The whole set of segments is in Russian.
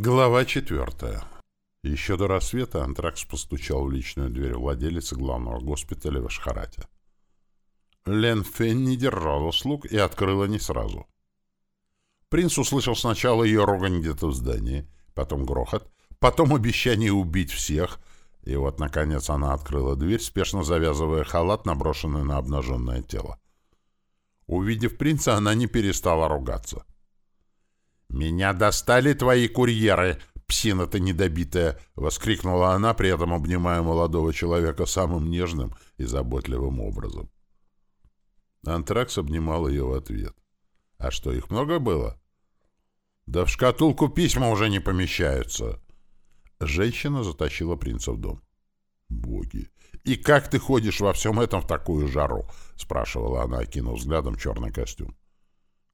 Глава четвертая. Еще до рассвета Антракс постучал в личную дверь владелицы главного госпиталя в Ашхарате. Лен Фен не держала слуг и открыла не сразу. Принц услышал сначала ее ругань где-то в здании, потом грохот, потом обещание убить всех, и вот, наконец, она открыла дверь, спешно завязывая халат, наброшенный на обнаженное тело. Увидев принца, она не перестала ругаться. «Меня достали твои курьеры, псина ты недобитая!» — воскликнула она, при этом обнимая молодого человека самым нежным и заботливым образом. Антракс обнимал ее в ответ. «А что, их много было?» «Да в шкатулку письма уже не помещаются!» Женщина затащила принца в дом. «Боги! И как ты ходишь во всем этом в такую жару?» — спрашивала она, окинув взглядом черный костюм.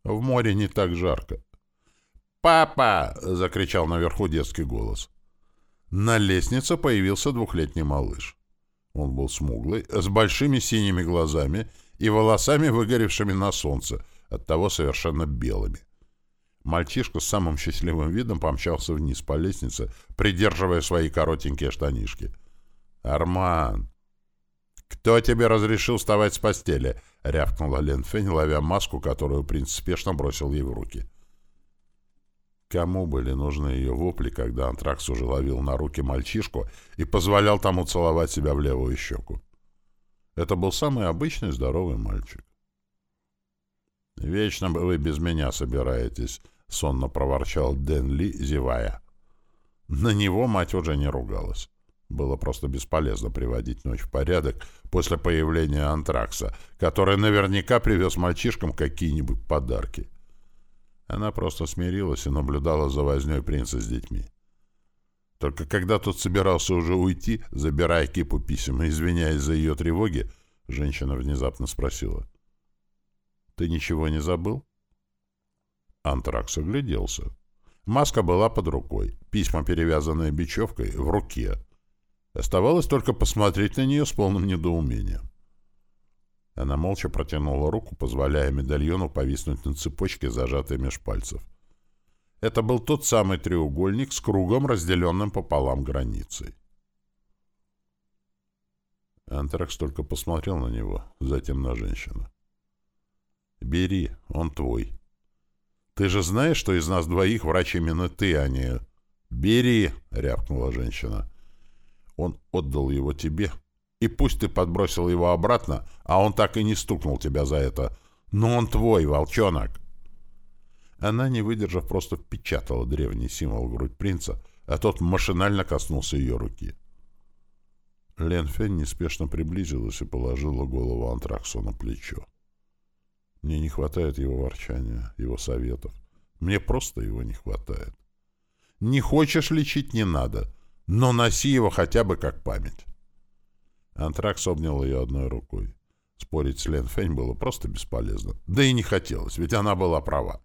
«В море не так жарко. «Папа!» — закричал наверху детский голос. На лестнице появился двухлетний малыш. Он был смуглый, с большими синими глазами и волосами, выгоревшими на солнце, оттого совершенно белыми. Мальчишка с самым счастливым видом помчался вниз по лестнице, придерживая свои коротенькие штанишки. «Арман!» «Кто тебе разрешил вставать с постели?» — рявкнула Лен Фень, ловя маску, которую принц спешно бросил ей в руки. Кому были нужны ее вопли, когда Антракс уже ловил на руки мальчишку и позволял тому целовать себя в левую щеку? Это был самый обычный здоровый мальчик. «Вечно вы без меня собираетесь», — сонно проворчал Дэн Ли, зевая. На него мать уже не ругалась. Было просто бесполезно приводить ночь в порядок после появления антракса, который наверняка привез мальчишкам какие-нибудь подарки. Она просто смирилась и наблюдала за вознёй принца с детьми. Только когда тот собирался уже уйти, забирая кипу писем и извиняясь за ее тревоги, женщина внезапно спросила. «Ты ничего не забыл?» Антракс огляделся. Маска была под рукой, письма, перевязанные бечевкой, в руке. Оставалось только посмотреть на нее с полным недоумением. Она молча протянула руку, позволяя медальону повиснуть на цепочке, зажатой меж пальцев. Это был тот самый треугольник с кругом, разделенным пополам границей. Антракс только посмотрел на него, затем на женщину. «Бери, он твой. Ты же знаешь, что из нас двоих врач именно ты, а не...» «Бери!» — рявкнула женщина. «Он отдал его тебе, и пусть ты подбросил его обратно, а он так и не стукнул тебя за это. Но он твой, волчонок!» Она, не выдержав, просто впечатала древний символ в грудь принца, а тот машинально коснулся ее руки. Лен Фен неспешно приблизилась и положила голову Антраксу на плечо. Мне не хватает его ворчания, его советов. Мне просто его не хватает. Не хочешь лечить — не надо, но носи его хотя бы как память. Антракс обнял ее одной рукой. Спорить с Лен Фэнь было просто бесполезно. Да и не хотелось, ведь она была права.